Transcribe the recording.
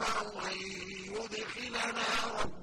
جَاءَنَا مِنَ أَن يُدْخِلَنَا رَبُّنَا